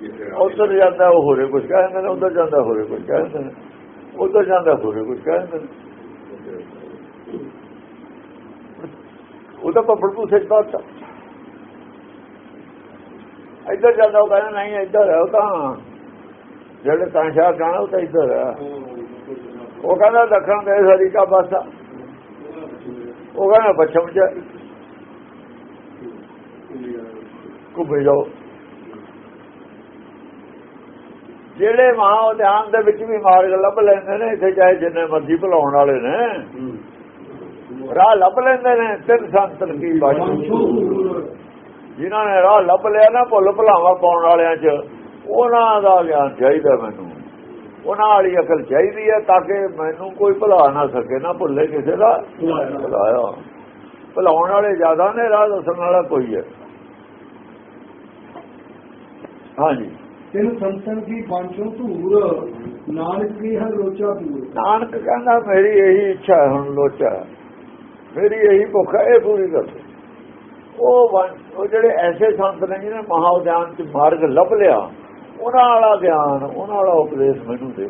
ਉਧਰ ਜਾਂਦਾ, ਉਹ ਹੋਰੇ ਕੁਝ ਕਹਿੰਦੇ ਨੇ, ਉਧਰ ਜਾਂਦਾ, ਹੋਰੇ ਕੁਝ ਕਹਿੰਦੇ ਨੇ। ਉਧਰ ਜਾਂਦਾ, ਹੋਰੇ ਕੁਝ ਕਹਿੰਦੇ ਨੇ। ਉਹ ਪੱਪੜ ਪੂਸੇ ਚ ਇੱਧਰ ਜਾਂਦਾ, ਉਹ ਕਹਿੰਦਾ, ਨਹੀਂ, ਇੱਧਰ ਹੈ ਉਹ ਤਾਂ ਜਿਹੜੇ ਕਾਂਸ਼ਾ ਜਾਣਾ, ਉਹ ਤਾਂ ਇੱਧਰ ਹੈ ਉਹ ਕਹਿੰਦਾ, ਦੱਖਣ ਦੇ ਸਾਰੀ ਕਾ ਪਾਸਾ ਉਹ ਕਹਿੰਦਾ, ਪੱਛਮ ਚ ਘੁੰਮੇ ਜਾਓ। ਜਿਹੜੇ ਮਹਾ ਧਿਆਨ ਦੇ ਵਿੱਚ ਵੀ ਮਾਰਗ ਲੱਭ ਲੈਂਦੇ ਨੇ ਇੱਥੇ ਚਾਹੇ ਜਿੰਨੇ ਮਰਜ਼ੀ ਭੁਲਾਉਣ ਵਾਲੇ ਨੇ। ਰਾਹ ਲੱਭ ਲੈਂਦੇ ਨੇ ਤਿੰਨ ਸੰਤਨ ਕੀ ਧੂਰ ਜਿਨ੍ਹਾਂ ਨੇ ਰਾਹ ਲੱਭ ਲਿਆ ਨਾ ਭੁੱਲ ਭੁਲਾਵਾ ਪਾਉਣ ਵਾਲਿਆਂ 'ਚ ਉਹਨਾਂ ਦਾ ਗਿਆਨ ਚਾਹੀਦਾ ਮੈਨੂੰ। ਉਹਨਾਂ ਵਾਲੀ ਅਕਲ ਚਾਹੀਦੀ ਹੈ ਤਾਂ ਕਿ ਮੈਨੂੰ ਕੋਈ ਭੁਲਾ ਨਾ ਸਕੇ ਨਾ ਭੁੱਲੇ ਕਿਸੇ ਦਾ। ਭੁਲਾਇਆ। ਭੁਲਾਉਣ ਵਾਲੇ ਜ਼ਿਆਦਾ ਨੇ ਰਾਹ ਦੱਸਣ ਵਾਲਾ ਕੋਈ ਹੈ। ਹਾਂਜੀ। ਤਿੰਨ ਸੰਤਨ ਕੀ ਪੰਛੂ ਧੂਰ ਨਾਨਕ ਕੀ ਹਰ ਲੋਚਾ ਪੂਰ ਨਾਨਕ ਕਹਿੰਦਾ, ਮੇਰੀ ਇਹੀ ਇੱਛਾ ਹੁਣ ਲੋਚਾ। ਮੇਰੀ ਇਹੀ ਭੁੱਖ ਹੈ, ਇਹ ਪੂਰੀ ਕਰ ਉਹ ਉਹ ਜਿਹੜੇ ਐਸੇ ਸੰਤ ਨੇ ਜਿਹਨੇ ਮਹਾਉਦਿਆਨ ਚ ਮਾਰਗ ਲੱਭ ਲਿਆ, ਉਹਨਾਂ ਵਾਲਾ ਗਿਆਨ, ਉਹਨਾਂ ਵਾਲਾ ਉਪਦੇਸ਼ ਮੈਨੂੰ ਦੇ।